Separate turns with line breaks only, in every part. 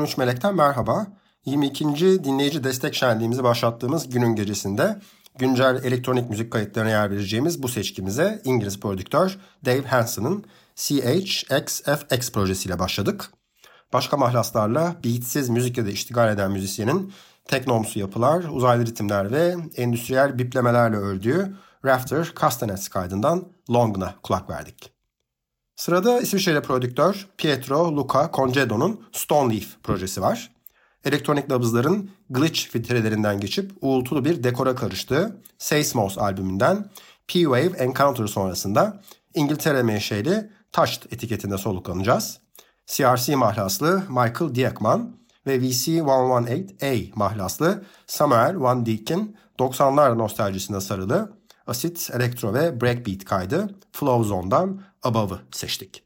13 Melek'ten merhaba. 22. dinleyici destek şenliğimizi başlattığımız günün gecesinde güncel elektronik müzik kayıtlarına yer vereceğimiz bu seçkimize İngiliz prodüktör Dave Hansen'ın CHXFX projesiyle başladık. Başka mahlaslarla beatsiz müzikle de iştigal eden müzisyenin teknomsu yapılar, uzaylı ritimler ve endüstriyel biplemelerle ördüğü Rafter Castanets kaydından Long'na kulak verdik. Sırada İsviçreli prodüktör Pietro Luca Congedo'nun Stone Leaf projesi var. Elektronik nabızların glitch filtrelerinden geçip uğultulu bir dekora karıştığı Seismos albümünden P-Wave Encounter sonrasında İngiltere menşeli Touched etiketinde soluklanacağız. CRC mahlaslı Michael Diekman ve VC118A mahlaslı Samuel Van Dijk'in 90'lar nostaljisine sarılı asit, elektro ve breakbeat kaydı Flow Zone'dan Above'ı seçtik.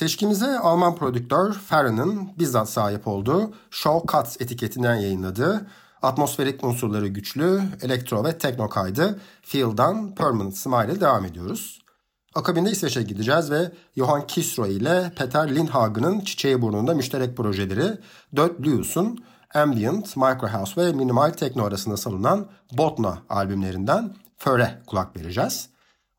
Seçkimize Alman prodüktör Ferran'ın bizzat sahip olduğu Show Cuts etiketinden yayınladığı atmosferik unsurları güçlü elektro ve tekno kaydı Field'dan Permanent Smile ile devam ediyoruz. Akabinde İsveç'e gideceğiz ve Johan Kisro ile Peter Lindhagen'ın Çiçeği Burnu'nda müşterek projeleri Dört Blues'un ambient, microhouse ve minimal tekno arasında salınan Botna albümlerinden Före kulak vereceğiz.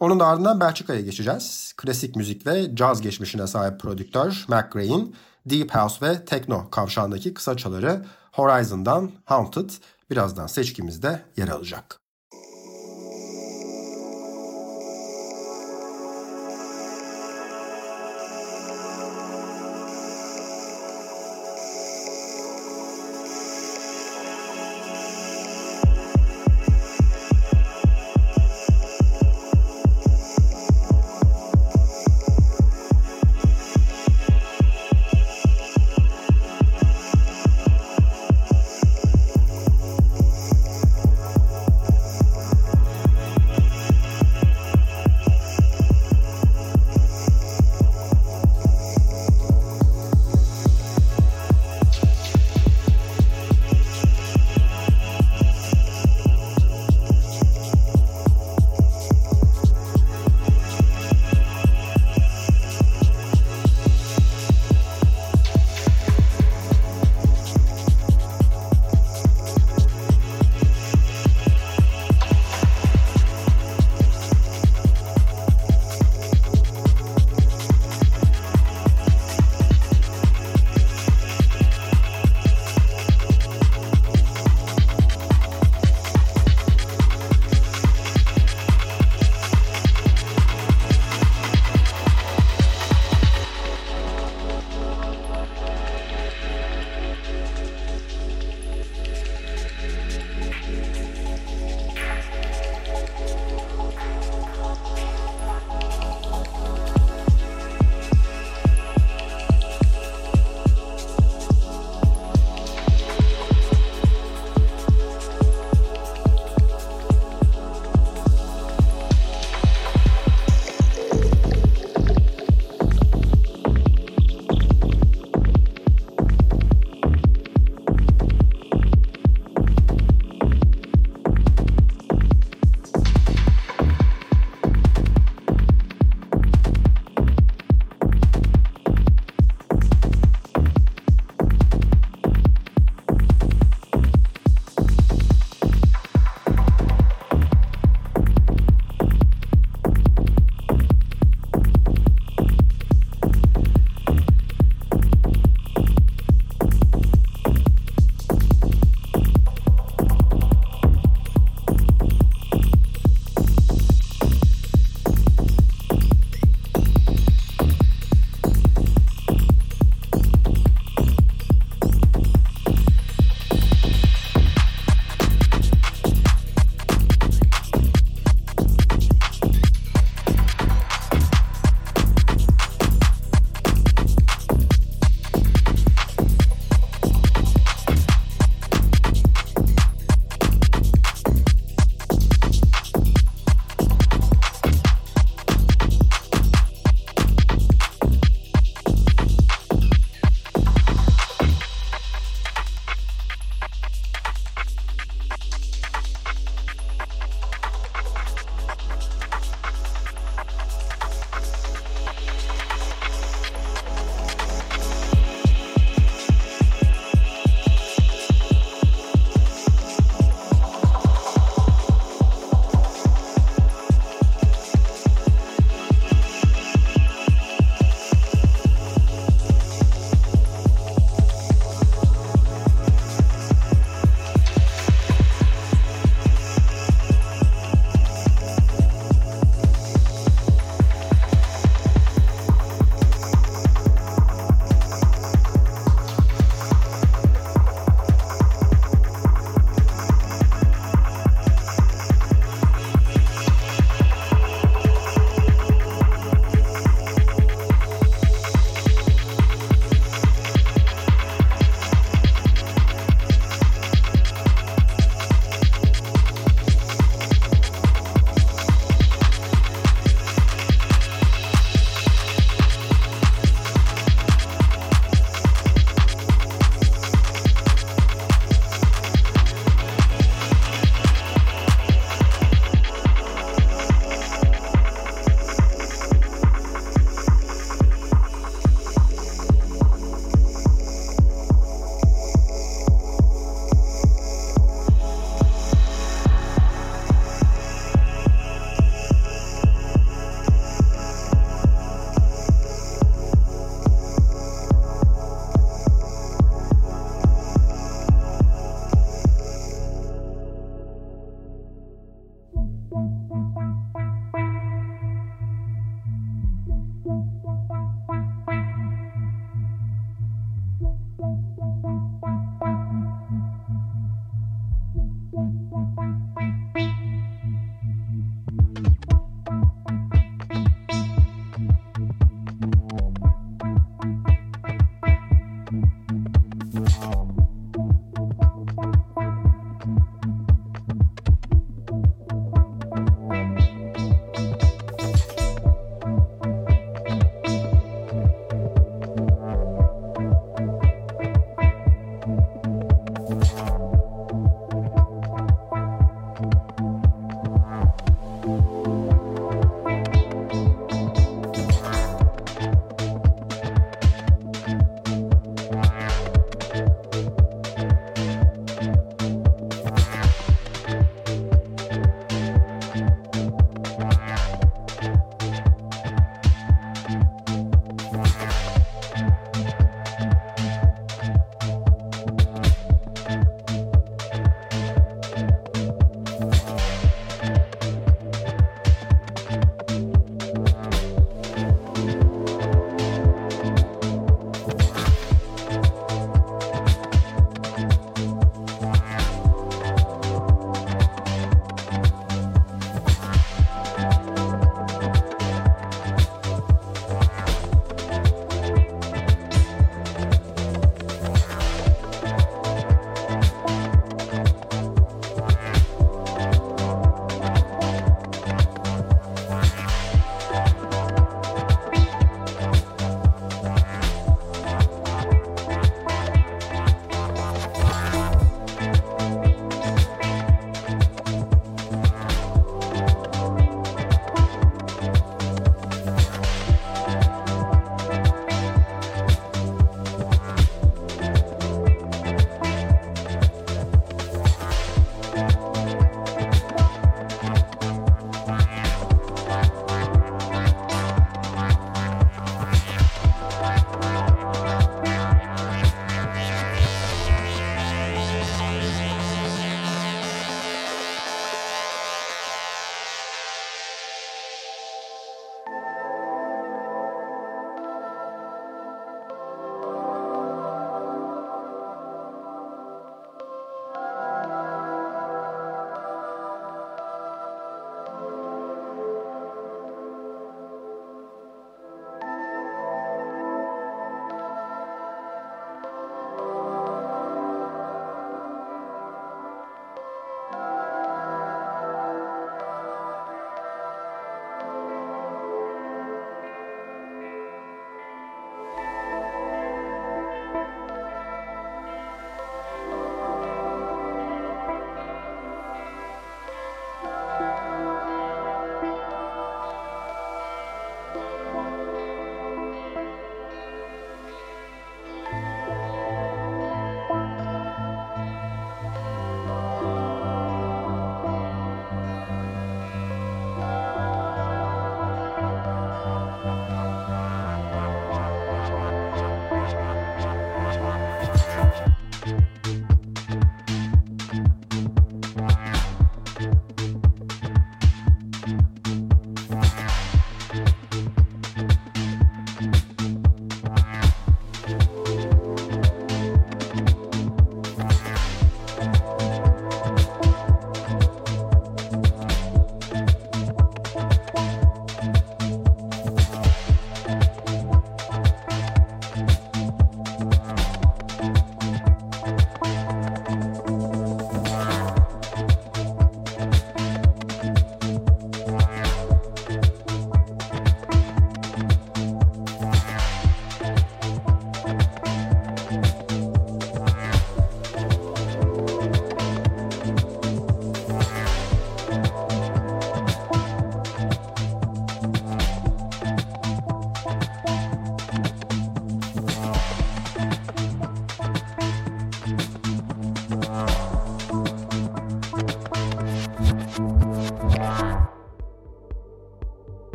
Onun da ardından Belçika'ya geçeceğiz. Klasik müzik ve caz geçmişine sahip prodüktör Mac Gray'in Deep House ve Tekno kavşağındaki kısaçaları Horizon'dan Haunted birazdan seçkimizde yer alacak.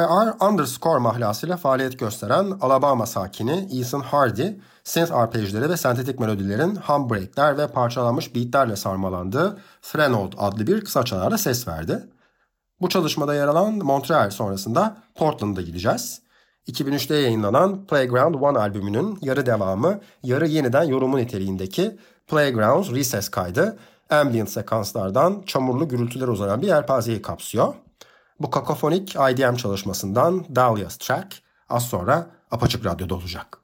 IR underscore mahlasıyla faaliyet gösteren Alabama sakini Ethan Hardy, synth arpejleri ve sentetik melodilerin hum breakler ve parçalanmış beatlerle sarmalandığı Threnode adlı bir kısa çalarla ses verdi. Bu çalışmada yer alan Montreal sonrasında Portland'a gideceğiz. 2003'te yayınlanan Playground One albümünün yarı devamı, yarı yeniden yorumu niteliğindeki Playgrounds Recess kaydı ambient sekanslardan çamurlu gürültüler uzanan bir yelpazeyi kapsıyor. Bu kakofonik IDM çalışmasından Dahlia's Track az sonra Apaçık Radyo'da olacak.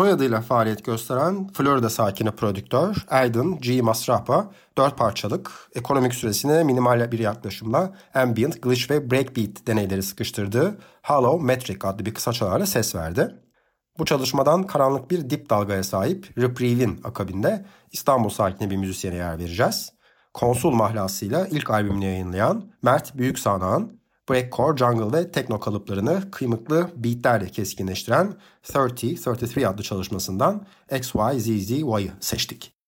Soyadıyla faaliyet gösteren Florida sakini prodüktör Aiden G. Masrapa dört parçalık, ekonomik süresine minimal bir yaklaşımla ambient, glitch ve breakbeat deneyleri sıkıştırdığı Hollow Metric adlı bir kısa çalarla ses verdi. Bu çalışmadan karanlık bir dip dalgaya sahip Reprieve'in akabinde İstanbul sakini bir müzisyene yer vereceğiz. Konsul mahlasıyla ilk albümünü yayınlayan Mert Büyüksanağ'ın breakcore, jungle ve tekno kalıplarını kıymıklı beatlerle keskinleştiren 30-33 adlı çalışmasından XYZZY'ı seçtik.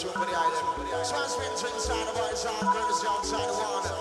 Jupiter Island. Transmitting inside of our side, courtesy outside of one.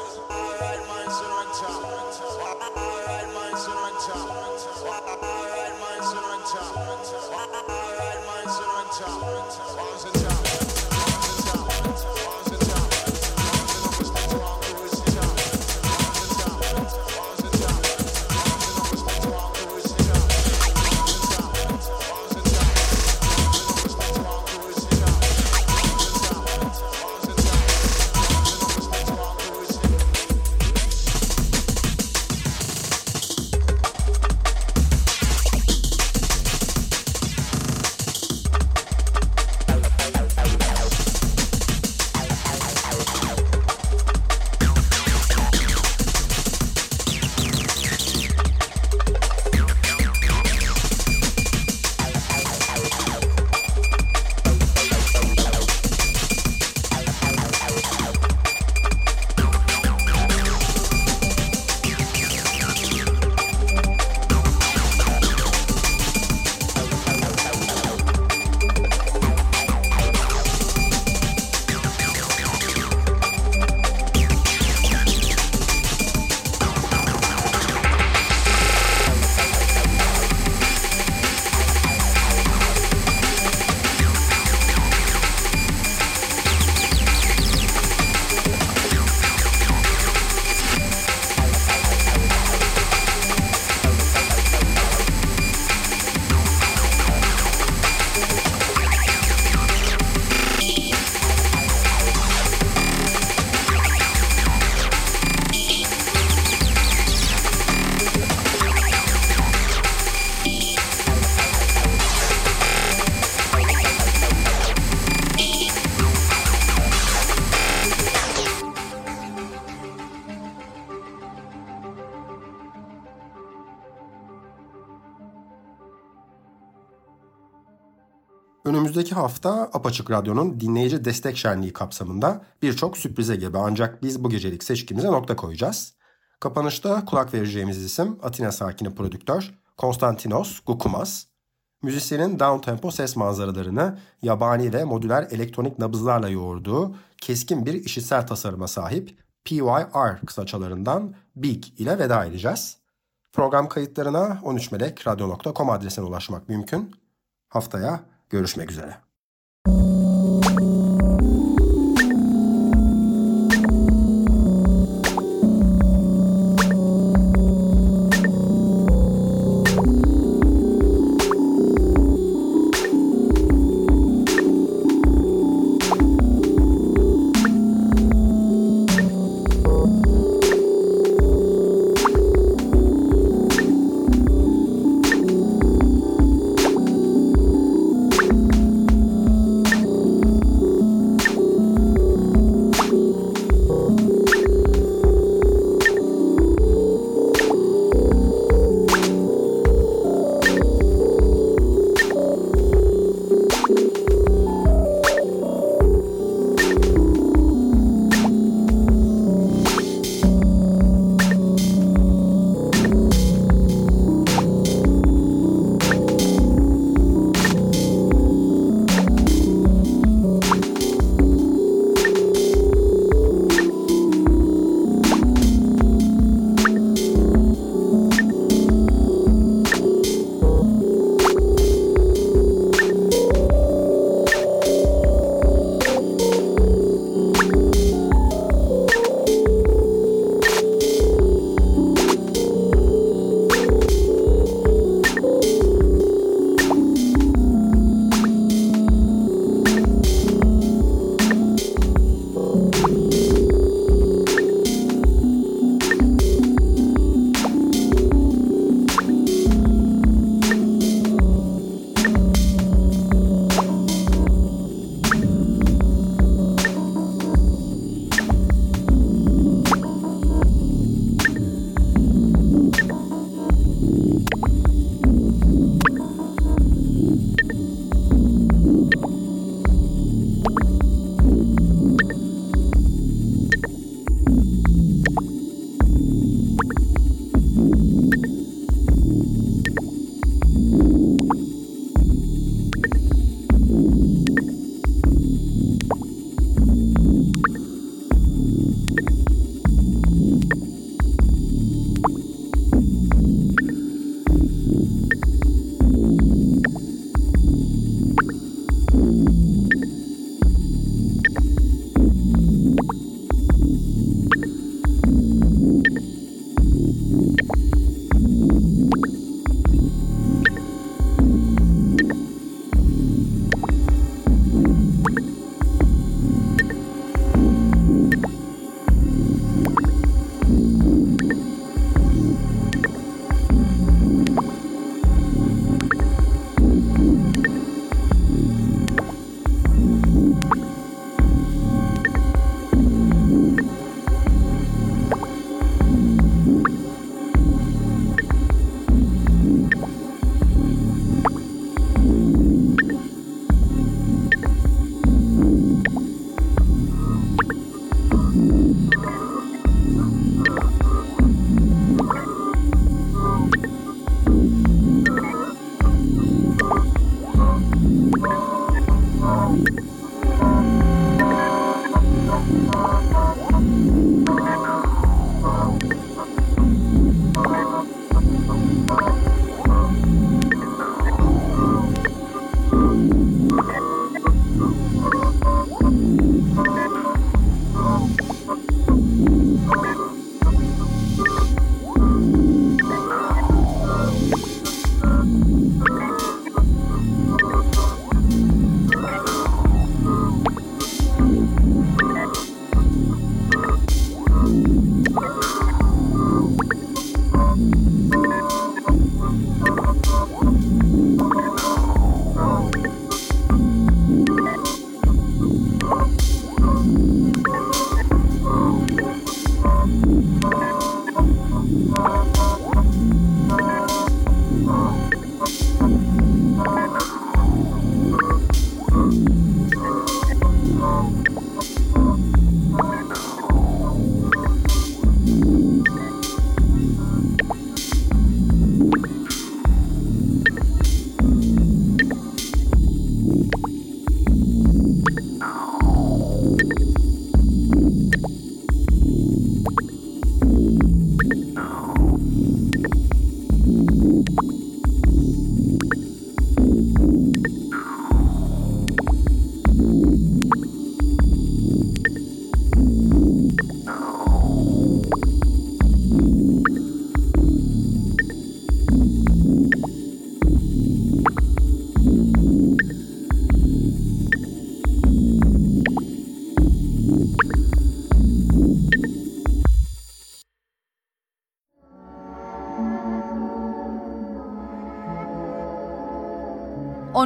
Önümüzdeki hafta Apaçık Radyo'nun dinleyici destek şenliği kapsamında birçok sürprize gebe ancak biz bu gecelik seçkimize nokta koyacağız. Kapanışta kulak vereceğimiz isim Atina sakini prodüktör Konstantinos Gukumas. Müzisyenin down tempo ses manzaralarını yabani ve modüler elektronik nabızlarla yoğurduğu keskin bir işitsel tasarıma sahip PYR kısaçalarından Big ile veda edeceğiz. Program kayıtlarına 13melekradyo.com adresine ulaşmak mümkün. Haftaya Görüşmek üzere.